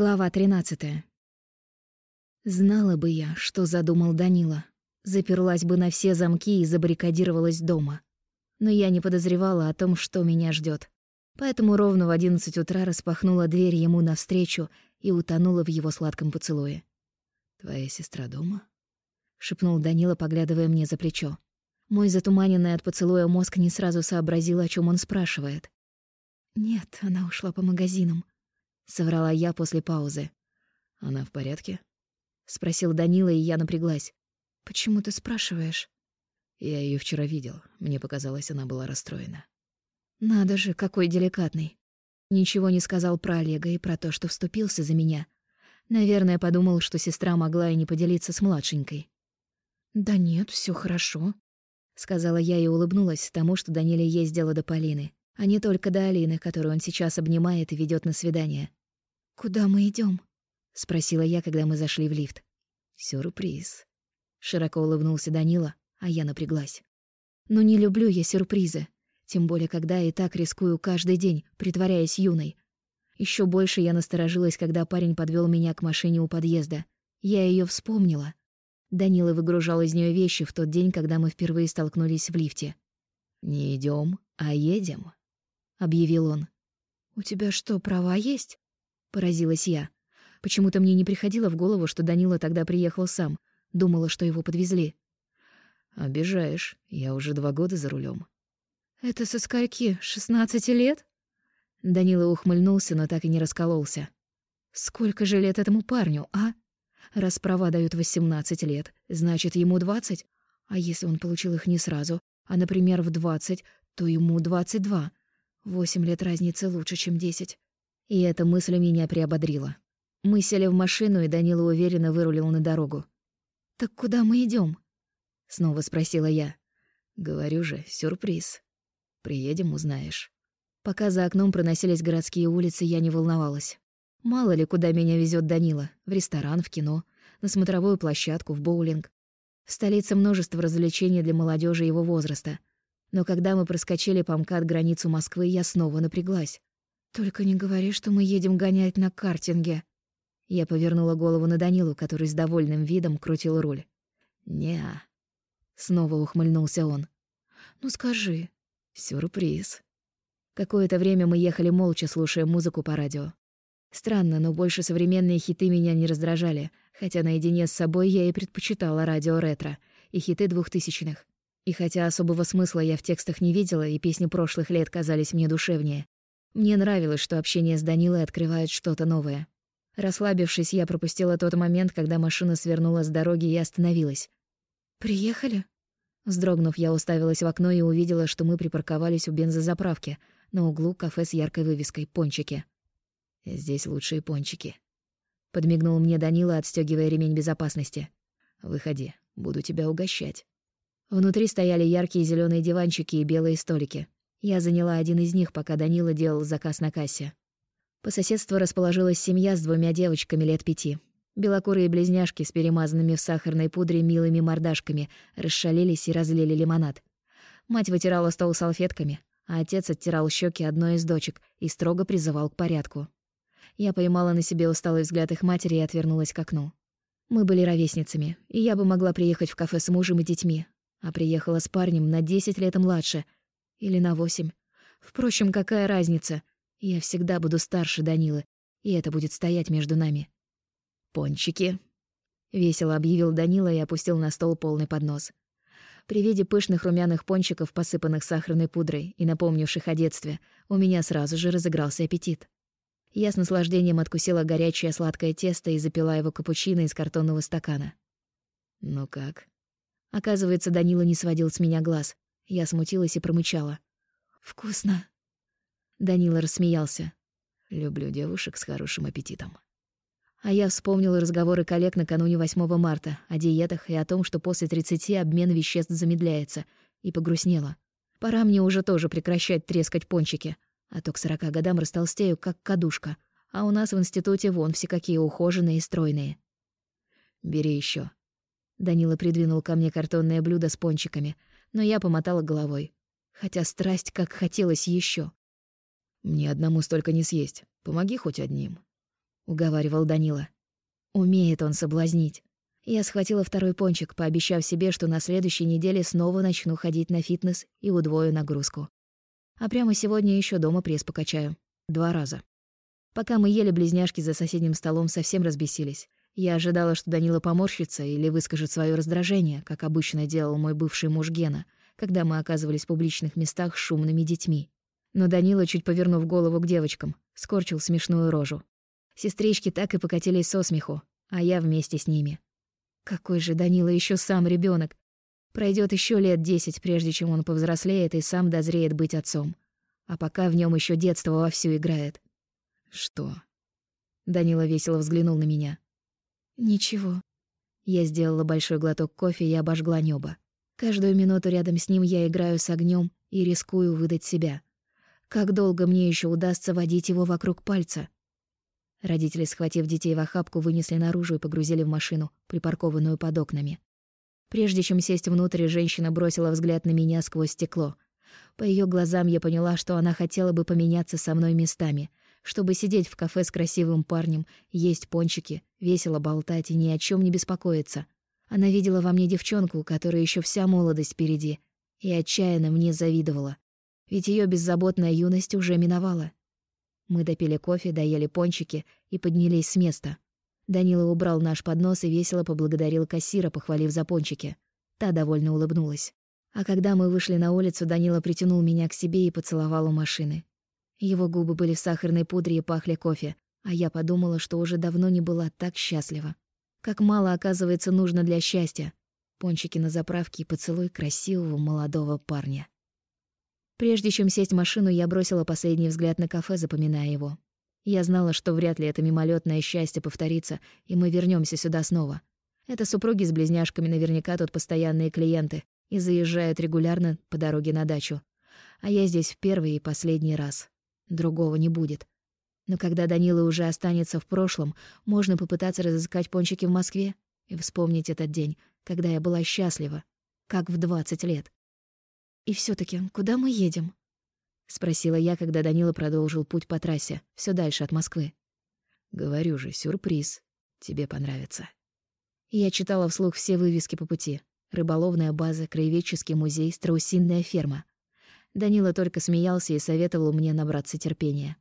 Глава 13. Знала бы я, что задумал Данила. Заперлась бы на все замки и забаррикадировалась дома. Но я не подозревала о том, что меня ждет. Поэтому ровно в одиннадцать утра распахнула дверь ему навстречу и утонула в его сладком поцелуе. «Твоя сестра дома?» — шепнул Данила, поглядывая мне за плечо. Мой затуманенный от поцелуя мозг не сразу сообразил, о чем он спрашивает. «Нет, она ушла по магазинам», соврала я после паузы. Она в порядке? спросил Данила, и я напряглась. Почему ты спрашиваешь? Я ее вчера видел. Мне показалось, она была расстроена. Надо же, какой деликатный. Ничего не сказал про Олега и про то, что вступился за меня. Наверное, подумал, что сестра могла и не поделиться с младшенькой. Да нет, все хорошо, сказала я и улыбнулась тому, что Даниле есть дело до Полины, а не только до Алины, которую он сейчас обнимает и ведет на свидание. «Куда мы идем? спросила я, когда мы зашли в лифт. «Сюрприз», — широко улыбнулся Данила, а я напряглась. «Но не люблю я сюрпризы, тем более когда и так рискую каждый день, притворяясь юной. Еще больше я насторожилась, когда парень подвел меня к машине у подъезда. Я ее вспомнила. Данила выгружал из нее вещи в тот день, когда мы впервые столкнулись в лифте. «Не идем, а едем», — объявил он. «У тебя что, права есть?» Поразилась я. Почему-то мне не приходило в голову, что Данила тогда приехал сам. Думала, что его подвезли. «Обижаешь. Я уже два года за рулем. «Это со скольки? Шестнадцати лет?» Данила ухмыльнулся, но так и не раскололся. «Сколько же лет этому парню, а? Раз права дают восемнадцать лет, значит, ему двадцать. А если он получил их не сразу, а, например, в двадцать, то ему двадцать два. Восемь лет разницы лучше, чем десять. И эта мысль меня приободрила. Мы сели в машину, и Данила уверенно вырулил на дорогу. «Так куда мы идем? Снова спросила я. «Говорю же, сюрприз. Приедем, узнаешь». Пока за окном проносились городские улицы, я не волновалась. Мало ли, куда меня везет Данила. В ресторан, в кино, на смотровую площадку, в боулинг. В столице множество развлечений для молодежи его возраста. Но когда мы проскочили по МКАД границу Москвы, я снова напряглась. «Только не говори, что мы едем гонять на картинге». Я повернула голову на Данилу, который с довольным видом крутил руль. «Не-а». Снова ухмыльнулся он. «Ну скажи». «Сюрприз». Какое-то время мы ехали молча, слушая музыку по радио. Странно, но больше современные хиты меня не раздражали, хотя наедине с собой я и предпочитала радио ретро и хиты двухтысячных. И хотя особого смысла я в текстах не видела, и песни прошлых лет казались мне душевнее, мне нравилось, что общение с Данилой открывает что-то новое. Расслабившись, я пропустила тот момент, когда машина свернула с дороги и остановилась. «Приехали?» Вздрогнув, я уставилась в окно и увидела, что мы припарковались у бензозаправки, на углу кафе с яркой вывеской «Пончики». «Здесь лучшие пончики», — подмигнул мне Данила, отстёгивая ремень безопасности. «Выходи, буду тебя угощать». Внутри стояли яркие зеленые диванчики и белые столики. Я заняла один из них, пока Данила делал заказ на кассе. По соседству расположилась семья с двумя девочками лет пяти. Белокурые близняшки с перемазанными в сахарной пудре милыми мордашками расшалились и разлили лимонад. Мать вытирала стол салфетками, а отец оттирал щеки одной из дочек и строго призывал к порядку. Я поймала на себе усталый взгляд их матери и отвернулась к окну. Мы были ровесницами, и я бы могла приехать в кафе с мужем и детьми, а приехала с парнем на 10 лет младше — или на восемь. Впрочем, какая разница? Я всегда буду старше Данилы, и это будет стоять между нами. «Пончики», — весело объявил Данила и опустил на стол полный поднос. При виде пышных румяных пончиков, посыпанных сахарной пудрой и напомнивших о детстве, у меня сразу же разыгрался аппетит. Я с наслаждением откусила горячее сладкое тесто и запила его капучино из картонного стакана. «Ну как?» Оказывается, Данила не сводил с меня глаз. Я смутилась и промычала. «Вкусно!» Данила рассмеялся. «Люблю девушек с хорошим аппетитом». А я вспомнила разговоры коллег накануне 8 марта о диетах и о том, что после 30 обмен веществ замедляется, и погрустнела. Пора мне уже тоже прекращать трескать пончики, а то к 40 годам растолстею, как кадушка, а у нас в институте вон все какие ухоженные и стройные. «Бери еще. Данила придвинул ко мне картонное блюдо с пончиками — но я помотала головой. Хотя страсть как хотелось еще. «Мне одному столько не съесть. Помоги хоть одним». уговаривал Данила. Умеет он соблазнить. Я схватила второй пончик, пообещав себе, что на следующей неделе снова начну ходить на фитнес и удвою нагрузку. А прямо сегодня еще дома пресс покачаю. Два раза. Пока мы ели, близняшки за соседним столом совсем разбесились. Я ожидала, что Данила поморщится или выскажет свое раздражение, как обычно делал мой бывший муж Гена, когда мы оказывались в публичных местах с шумными детьми. Но Данила, чуть повернув голову к девочкам, скорчил смешную рожу. Сестрички так и покатились со смеху, а я вместе с ними. Какой же Данила еще сам ребенок! Пройдет еще лет десять, прежде чем он повзрослеет и сам дозреет быть отцом. А пока в нем еще детство вовсю играет. Что? Данила весело взглянул на меня. Ничего. Я сделала большой глоток кофе и обожгла небо. Каждую минуту рядом с ним я играю с огнем и рискую выдать себя. Как долго мне еще удастся водить его вокруг пальца? Родители, схватив детей в охапку, вынесли наружу и погрузили в машину, припаркованную под окнами. Прежде чем сесть внутрь, женщина бросила взгляд на меня сквозь стекло. По ее глазам я поняла, что она хотела бы поменяться со мной местами, чтобы сидеть в кафе с красивым парнем, есть пончики, весело болтать и ни о чем не беспокоиться. Она видела во мне девчонку, которая еще вся молодость впереди, и отчаянно мне завидовала ведь ее беззаботная юность уже миновала. Мы допили кофе, доели пончики и поднялись с места. Данила убрал наш поднос и весело поблагодарил кассира, похвалив за пончики. Та довольно улыбнулась. А когда мы вышли на улицу, Данила притянул меня к себе и поцеловал у машины. Его губы были в сахарной пудре и пахли кофе, а я подумала, что уже давно не была так счастлива. Как мало, оказывается, нужно для счастья. Пончики на заправке и поцелуй красивого молодого парня. Прежде чем сесть в машину, я бросила последний взгляд на кафе, запоминая его. Я знала, что вряд ли это мимолетное счастье повторится, и мы вернемся сюда снова. Это супруги с близняшками наверняка тут постоянные клиенты и заезжают регулярно по дороге на дачу. А я здесь в первый и последний раз. Другого не будет. Но когда Данила уже останется в прошлом, можно попытаться разыскать пончики в Москве и вспомнить этот день, когда я была счастлива, как в двадцать лет. «И все таки куда мы едем?» — спросила я, когда Данила продолжил путь по трассе, все дальше от Москвы. «Говорю же, сюрприз. Тебе понравится». Я читала вслух все вывески по пути. Рыболовная база, краеведческий музей, страусиная ферма. Данила только смеялся и советовал мне набраться терпения.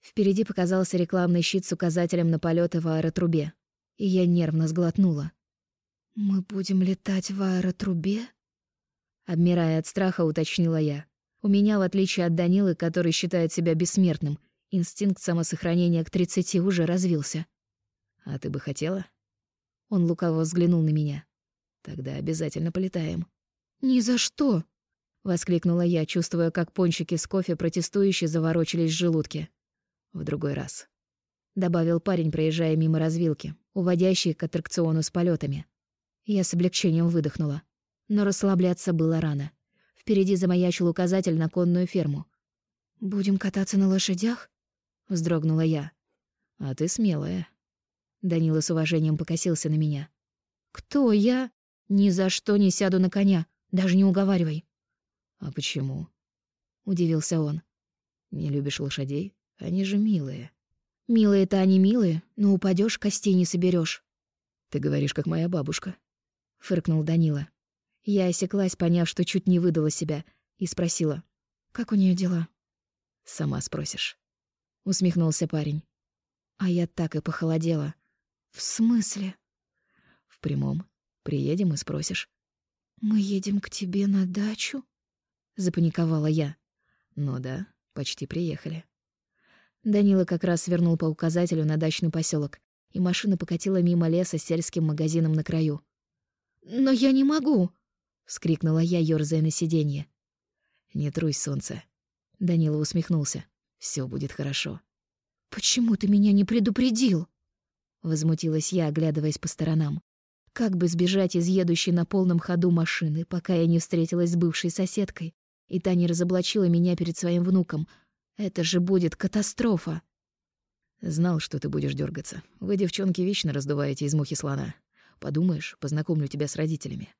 Впереди показался рекламный щит с указателем на полеты в аэротрубе, и я нервно сглотнула. «Мы будем летать в аэротрубе?» Обмирая от страха, уточнила я. У меня, в отличие от Данилы, который считает себя бессмертным, инстинкт самосохранения к тридцати уже развился. «А ты бы хотела?» Он лукаво взглянул на меня. «Тогда обязательно полетаем». «Ни за что!» — воскликнула я, чувствуя, как пончики с кофе протестующе заворочились в желудке. «В другой раз», — добавил парень, проезжая мимо развилки, уводящей к аттракциону с полетами. Я с облегчением выдохнула. Но расслабляться было рано. Впереди замаячил указатель на конную ферму. «Будем кататься на лошадях?» — вздрогнула я. «А ты смелая». Данила с уважением покосился на меня. «Кто я? Ни за что не сяду на коня. Даже не уговаривай». «А почему?» — удивился он. «Не любишь лошадей? Они же милые». «Милые-то они милые, но упадешь, костей не соберешь. «Ты говоришь, как моя бабушка», — фыркнул Данила. Я осеклась, поняв, что чуть не выдала себя, и спросила. «Как у нее дела?» «Сама спросишь», — усмехнулся парень. А я так и похолодела. «В смысле?» «В прямом. Приедем и спросишь». «Мы едем к тебе на дачу?» — запаниковала я. «Ну да, почти приехали». Данила как раз свернул по указателю на дачный поселок, и машина покатила мимо леса с сельским магазином на краю. «Но я не могу!» вскрикнула я, ёрзая на сиденье. Не трусь, солнце. Данила усмехнулся. Все будет хорошо. Почему ты меня не предупредил? возмутилась я, оглядываясь по сторонам. Как бы сбежать из едущей на полном ходу машины, пока я не встретилась с бывшей соседкой, и та не разоблачила меня перед своим внуком. Это же будет катастрофа. Знал, что ты будешь дергаться. Вы, девчонки, вечно раздуваете из мухи слона. Подумаешь, познакомлю тебя с родителями.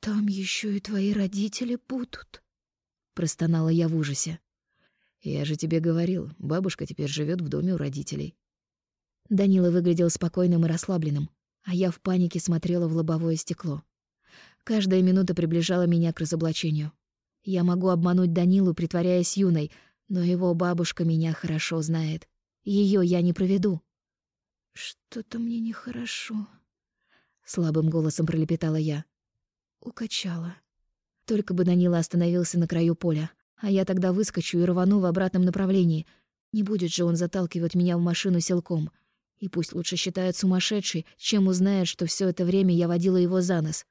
«Там еще и твои родители будут», — простонала я в ужасе. «Я же тебе говорил, бабушка теперь живет в доме у родителей». Данила выглядел спокойным и расслабленным, а я в панике смотрела в лобовое стекло. Каждая минута приближала меня к разоблачению. Я могу обмануть Данилу, притворяясь юной, но его бабушка меня хорошо знает. Ее я не проведу. «Что-то мне нехорошо», — слабым голосом пролепетала я. Укачала. Только бы Данила остановился на краю поля, а я тогда выскочу и рвану в обратном направлении. Не будет же он заталкивать меня в машину силком. И пусть лучше считает сумасшедший, чем узнает, что все это время я водила его за нос.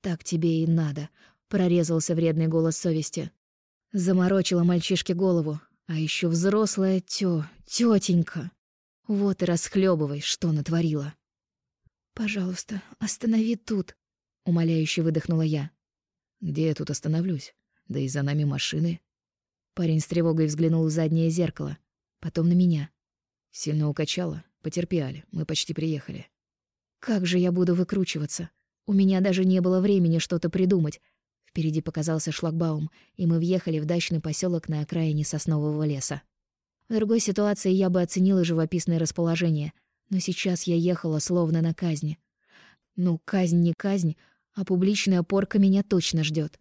«Так тебе и надо», — прорезался вредный голос совести. Заморочила мальчишке голову, а еще взрослая тё, тётенька. Вот и расхлебывай, что натворила. «Пожалуйста, останови тут», — умоляюще выдохнула я. «Где я тут остановлюсь? Да и за нами машины». Парень с тревогой взглянул в заднее зеркало, потом на меня. Сильно укачало, потерпели, мы почти приехали. Как же я буду выкручиваться? У меня даже не было времени что-то придумать. Впереди показался шлагбаум, и мы въехали в дачный поселок на окраине соснового леса. В другой ситуации я бы оценила живописное расположение, но сейчас я ехала словно на казни. Ну, казнь не казнь, а публичная порка меня точно ждет.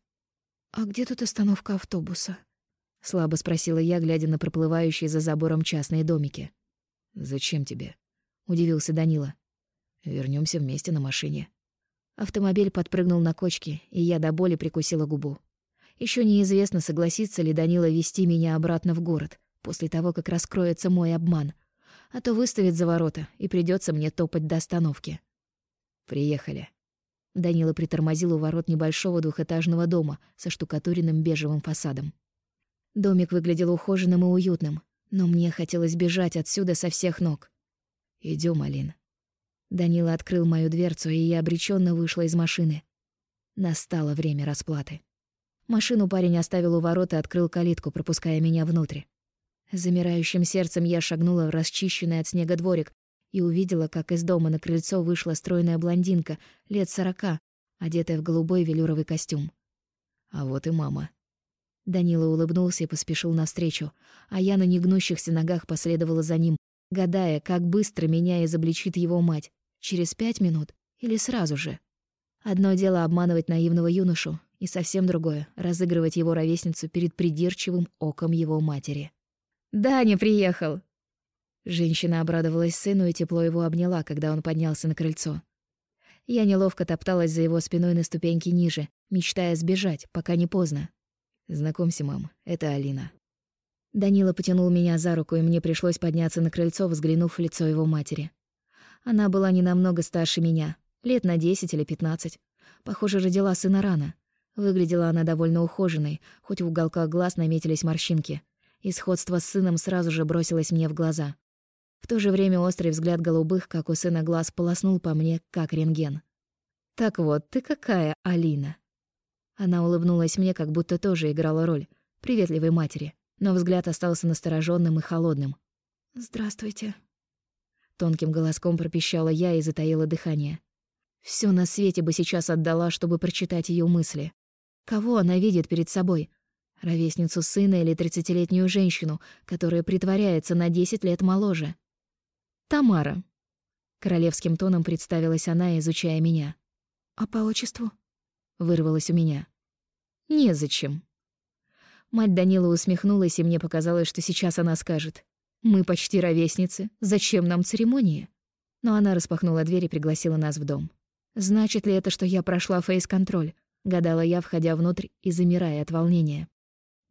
«А где тут остановка автобуса?» — слабо спросила я, глядя на проплывающие за забором частные домики. «Зачем тебе?» — удивился Данила. Вернемся вместе на машине». Автомобиль подпрыгнул на кочке, и я до боли прикусила губу. Еще неизвестно, согласится ли Данила вести меня обратно в город после того, как раскроется мой обман. А то выставит за ворота, и придется мне топать до остановки. «Приехали». Данила притормозил у ворот небольшого двухэтажного дома со штукатуренным бежевым фасадом. Домик выглядел ухоженным и уютным, но мне хотелось бежать отсюда со всех ног. Идем, Алин». Данила открыл мою дверцу, и я обреченно вышла из машины. Настало время расплаты. Машину парень оставил у ворот и открыл калитку, пропуская меня внутрь. Замирающим сердцем я шагнула в расчищенный от снега дворик и увидела, как из дома на крыльцо вышла стройная блондинка, лет сорока, одетая в голубой велюровый костюм. А вот и мама. Данила улыбнулся и поспешил навстречу, а я на негнущихся ногах последовала за ним, гадая, как быстро меня изобличит его мать. Через пять минут или сразу же. Одно дело обманывать наивного юношу, и совсем другое — разыгрывать его ровесницу перед придирчивым оком его матери. «Даня приехал!» Женщина обрадовалась сыну и тепло его обняла, когда он поднялся на крыльцо. Я неловко топталась за его спиной на ступеньке ниже, мечтая сбежать, пока не поздно. «Знакомься, мам, это Алина». Данила потянул меня за руку, и мне пришлось подняться на крыльцо, взглянув в лицо его матери. Она была не намного старше меня, лет на десять или пятнадцать. Похоже, родила сына рано. Выглядела она довольно ухоженной, хоть в уголках глаз наметились морщинки — и сходство с сыном сразу же бросилось мне в глаза. В то же время острый взгляд голубых, как у сына глаз, полоснул по мне, как рентген. «Так вот, ты какая, Алина?» Она улыбнулась мне, как будто тоже играла роль приветливой матери, но взгляд остался настороженным и холодным. «Здравствуйте». Тонким голоском пропищала я и затаила дыхание. Все на свете бы сейчас отдала, чтобы прочитать ее мысли. Кого она видит перед собой? ровесницу сына или тридцатилетнюю женщину, которая притворяется на десять лет моложе. «Тамара», — королевским тоном представилась она, изучая меня. «А по отчеству?» — вырвалось у меня. «Незачем». Мать Данила усмехнулась, и мне показалось, что сейчас она скажет. «Мы почти ровесницы. Зачем нам церемонии?» Но она распахнула дверь и пригласила нас в дом. «Значит ли это, что я прошла фейс-контроль?» — гадала я, входя внутрь и замирая от волнения.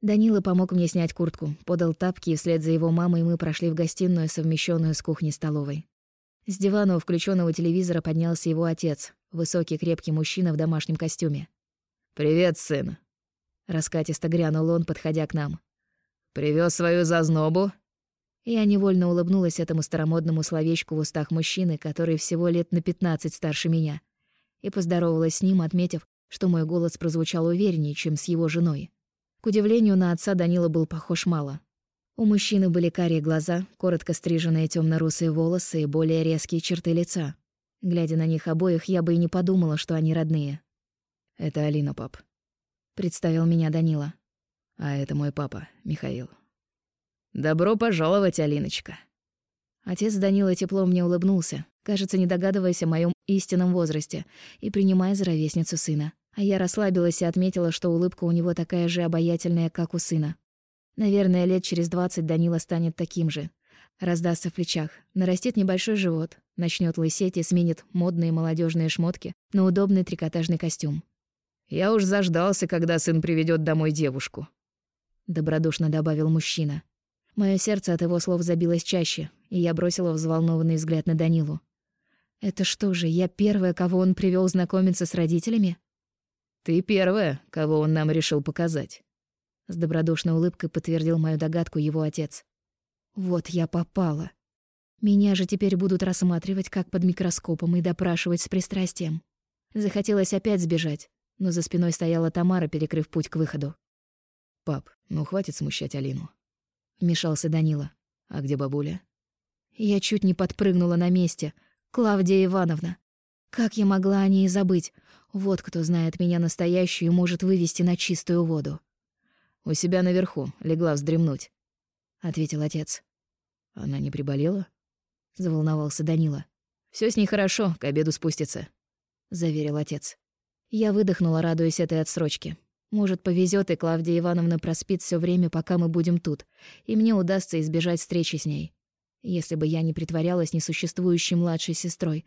Данила помог мне снять куртку, подал тапки, и вслед за его мамой мы прошли в гостиную, совмещенную с кухней-столовой. С дивана у включенного телевизора поднялся его отец, высокий крепкий мужчина в домашнем костюме. «Привет, сын!» Раскатисто грянул он, подходя к нам. Привез свою зазнобу?» Я невольно улыбнулась этому старомодному словечку в устах мужчины, который всего лет на пятнадцать старше меня, и поздоровалась с ним, отметив, что мой голос прозвучал увереннее, чем с его женой. К удивлению, на отца Данила был похож мало. У мужчины были карие глаза, коротко стриженные темно русые волосы и более резкие черты лица. Глядя на них обоих, я бы и не подумала, что они родные. «Это Алина, пап», — представил меня Данила. «А это мой папа, Михаил». «Добро пожаловать, Алиночка». Отец Данила тепло мне улыбнулся, кажется, не догадываясь о моем истинном возрасте, и принимая за ровесницу сына. А я расслабилась и отметила, что улыбка у него такая же обаятельная, как у сына. Наверное, лет через двадцать Данила станет таким же. Раздастся в плечах, нарастет небольшой живот, начнет лысеть и сменит модные молодежные шмотки на удобный трикотажный костюм. «Я уж заждался, когда сын приведет домой девушку», — добродушно добавил мужчина. Мое сердце от его слов забилось чаще, и я бросила взволнованный взгляд на Данилу. «Это что же, я первая, кого он привел знакомиться с родителями?» «Ты первая, кого он нам решил показать», — с добродушной улыбкой подтвердил мою догадку его отец. «Вот я попала. Меня же теперь будут рассматривать как под микроскопом и допрашивать с пристрастием. Захотелось опять сбежать, но за спиной стояла Тамара, перекрыв путь к выходу. «Пап, ну хватит смущать Алину вмешался Данила. А где бабуля? Я чуть не подпрыгнула на месте. Клавдия Ивановна. Как я могла о ней забыть? Вот кто знает меня настоящую и может вывести на чистую воду. У себя наверху, легла вздремнуть, ответил отец. Она не приболела? заволновался Данила. Все с ней хорошо, к обеду спустится, заверил отец. Я выдохнула, радуясь этой отсрочке. Может, повезет, и Клавдия Ивановна проспит все время, пока мы будем тут, и мне удастся избежать встречи с ней. Если бы я не притворялась несуществующей младшей сестрой,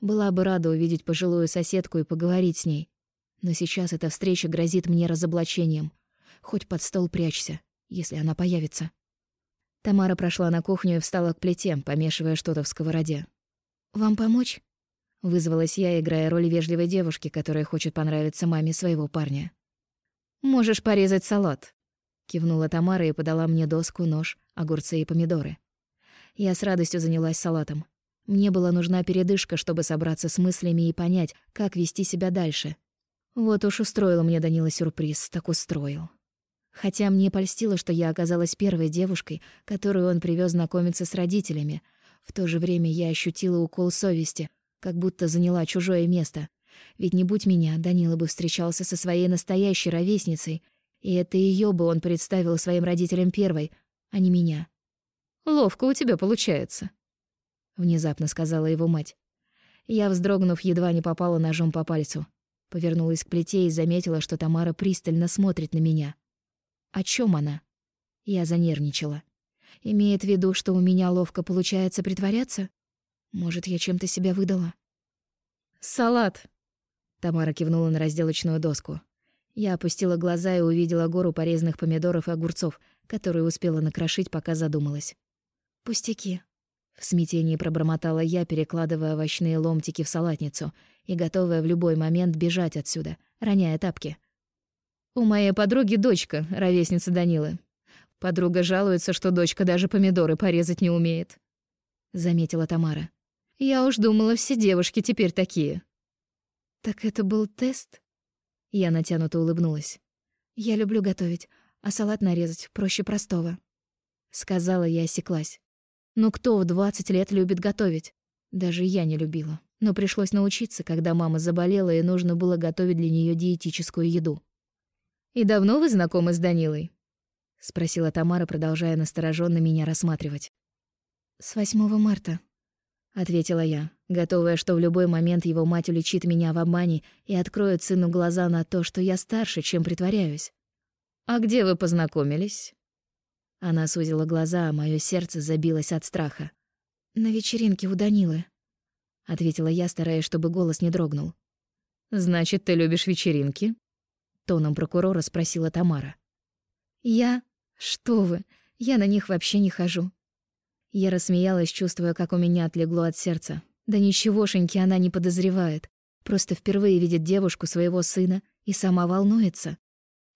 была бы рада увидеть пожилую соседку и поговорить с ней. Но сейчас эта встреча грозит мне разоблачением. Хоть под стол прячься, если она появится. Тамара прошла на кухню и встала к плите, помешивая что-то в сковороде. «Вам помочь?» Вызвалась я, играя роль вежливой девушки, которая хочет понравиться маме своего парня. «Можешь порезать салат», — кивнула Тамара и подала мне доску, нож, огурцы и помидоры. Я с радостью занялась салатом. Мне была нужна передышка, чтобы собраться с мыслями и понять, как вести себя дальше. Вот уж устроил мне Данила сюрприз, так устроил. Хотя мне польстило, что я оказалась первой девушкой, которую он привез знакомиться с родителями. В то же время я ощутила укол совести, как будто заняла чужое место. Ведь не будь меня, Данила бы встречался со своей настоящей ровесницей, и это ее бы он представил своим родителям первой, а не меня. «Ловко у тебя получается», — внезапно сказала его мать. Я, вздрогнув, едва не попала ножом по пальцу. Повернулась к плите и заметила, что Тамара пристально смотрит на меня. О чем она? Я занервничала. Имеет в виду, что у меня ловко получается притворяться? Может, я чем-то себя выдала? «Салат!» Тамара кивнула на разделочную доску. Я опустила глаза и увидела гору порезанных помидоров и огурцов, которые успела накрошить, пока задумалась. «Пустяки», — в смятении пробормотала я, перекладывая овощные ломтики в салатницу и готовая в любой момент бежать отсюда, роняя тапки. «У моей подруги дочка, ровесница Данилы. Подруга жалуется, что дочка даже помидоры порезать не умеет», — заметила Тамара. «Я уж думала, все девушки теперь такие». «Так это был тест?» Я натянуто улыбнулась. «Я люблю готовить, а салат нарезать проще простого». Сказала я осеклась. «Ну кто в двадцать лет любит готовить?» Даже я не любила. Но пришлось научиться, когда мама заболела, и нужно было готовить для нее диетическую еду. «И давно вы знакомы с Данилой?» — спросила Тамара, продолжая настороженно меня рассматривать. «С 8 марта», — ответила я, готовая, что в любой момент его мать уличит меня в обмане и откроет сыну глаза на то, что я старше, чем притворяюсь. «А где вы познакомились?» Она сузила глаза, а моё сердце забилось от страха. «На вечеринке у Данилы», — ответила я, стараясь, чтобы голос не дрогнул. «Значит, ты любишь вечеринки?» — тоном прокурора спросила Тамара. «Я? Что вы? Я на них вообще не хожу. Я рассмеялась, чувствуя, как у меня отлегло от сердца. Да ничегошеньки она не подозревает. Просто впервые видит девушку своего сына и сама волнуется.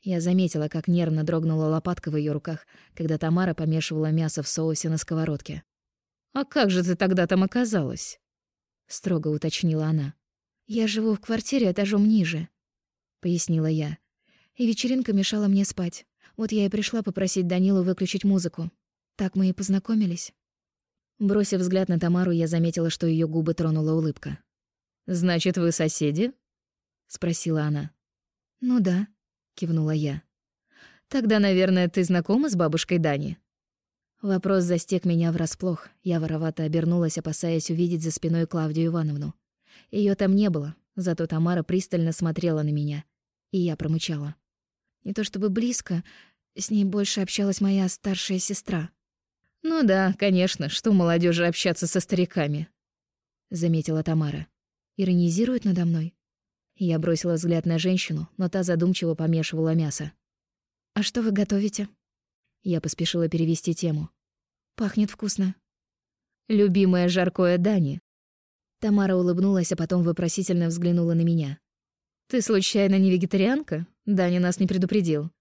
Я заметила, как нервно дрогнула лопатка в ее руках, когда Тамара помешивала мясо в соусе на сковородке. «А как же ты тогда там оказалась?» — строго уточнила она. «Я живу в квартире этажом ниже», — пояснила я. «И вечеринка мешала мне спать. Вот я и пришла попросить Данилу выключить музыку. Так мы и познакомились». Бросив взгляд на Тамару, я заметила, что ее губы тронула улыбка. «Значит, вы соседи?» — спросила она. «Ну да», — кивнула я. «Тогда, наверное, ты знакома с бабушкой Дани?» Вопрос застег меня врасплох. Я воровато обернулась, опасаясь увидеть за спиной Клавдию Ивановну. Ее там не было, зато Тамара пристально смотрела на меня. И я промычала. Не то чтобы близко, с ней больше общалась моя старшая сестра. «Ну да, конечно, что молодежи общаться со стариками», — заметила Тамара. «Иронизирует надо мной?» Я бросила взгляд на женщину, но та задумчиво помешивала мясо. «А что вы готовите?» Я поспешила перевести тему. «Пахнет вкусно». «Любимое жаркое Дани». Тамара улыбнулась, а потом вопросительно взглянула на меня. «Ты случайно не вегетарианка? Даня нас не предупредил».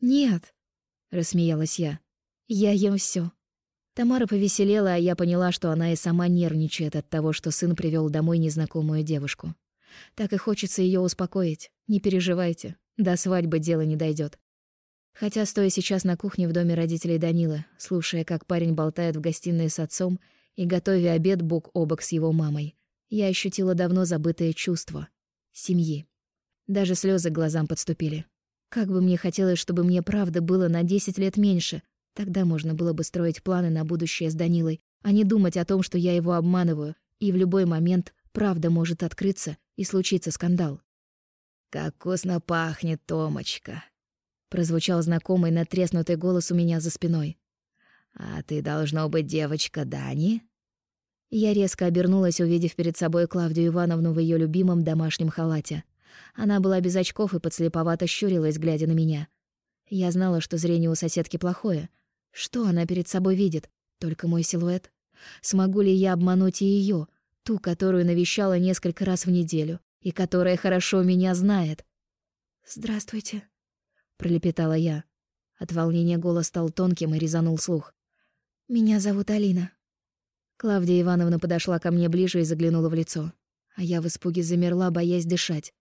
«Нет», — рассмеялась я. «Я ем все. Тамара повеселела, а я поняла, что она и сама нервничает от того, что сын привел домой незнакомую девушку. Так и хочется ее успокоить. Не переживайте, до свадьбы дело не дойдет. Хотя, стоя сейчас на кухне в доме родителей Данила, слушая, как парень болтает в гостиной с отцом и готовя обед бок о бок с его мамой, я ощутила давно забытое чувство — семьи. Даже слезы глазам подступили. Как бы мне хотелось, чтобы мне правда было на 10 лет меньше. Тогда можно было бы строить планы на будущее с Данилой, а не думать о том, что я его обманываю, и в любой момент правда может открыться и случится скандал. «Как вкусно пахнет, Томочка!» Прозвучал знакомый натреснутый голос у меня за спиной. «А ты, должно быть, девочка Дани?» Я резко обернулась, увидев перед собой Клавдию Ивановну в ее любимом домашнем халате. Она была без очков и подслеповато щурилась, глядя на меня. Я знала, что зрение у соседки плохое. Что она перед собой видит? Только мой силуэт? Смогу ли я обмануть и ее, ту, которую навещала несколько раз в неделю, и которая хорошо меня знает? «Здравствуйте», пролепетала я. От волнения голос стал тонким и резанул слух. Меня зовут Алина. Клавдия Ивановна подошла ко мне ближе и заглянула в лицо, а я в испуге замерла, боясь дышать.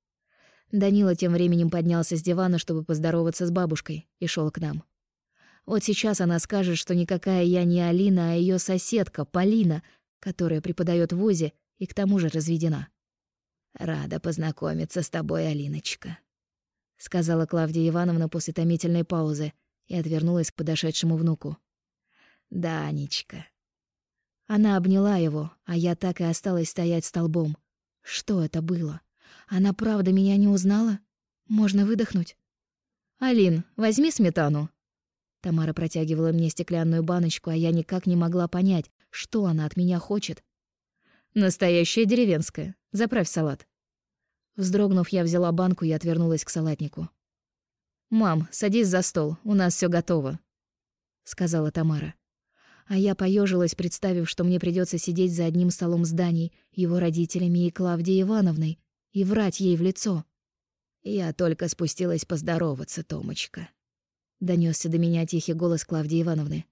Данила тем временем поднялся с дивана, чтобы поздороваться с бабушкой, и шел к нам. Вот сейчас она скажет, что никакая я не Алина, а ее соседка Полина, которая преподает в ВУЗе и к тому же разведена. Рада познакомиться с тобой, Алиночка сказала Клавдия Ивановна после томительной паузы и отвернулась к подошедшему внуку. «Данечка». Она обняла его, а я так и осталась стоять столбом. Что это было? Она правда меня не узнала? Можно выдохнуть? «Алин, возьми сметану». Тамара протягивала мне стеклянную баночку, а я никак не могла понять, что она от меня хочет. «Настоящая деревенская. Заправь салат». Вздрогнув, я взяла банку и отвернулась к салатнику. «Мам, садись за стол, у нас все готово», — сказала Тамара. А я поежилась, представив, что мне придется сидеть за одним столом с Даней, его родителями и Клавдией Ивановной, и врать ей в лицо. «Я только спустилась поздороваться, Томочка», — донесся до меня тихий голос Клавдии Ивановны.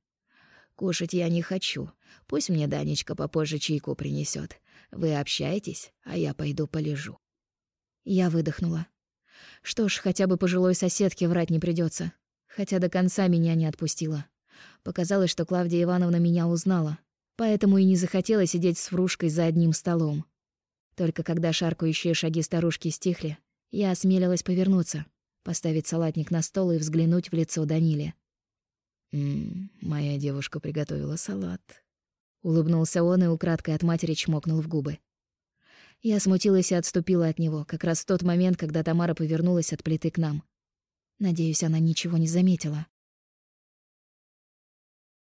«Кушать я не хочу. Пусть мне Данечка попозже чайку принесет. Вы общаетесь, а я пойду полежу». Я выдохнула. Что ж, хотя бы пожилой соседке врать не придется, хотя до конца меня не отпустила. Показалось, что Клавдия Ивановна меня узнала, поэтому и не захотела сидеть с Фрушкой за одним столом. Только когда шаркающие шаги старушки стихли, я осмелилась повернуться, поставить салатник на стол и взглянуть в лицо Даниле. «М моя девушка приготовила салат», — улыбнулся он и украдкой от матери чмокнул в губы. Я смутилась и отступила от него, как раз в тот момент, когда Тамара повернулась от плиты к нам. Надеюсь, она ничего не заметила.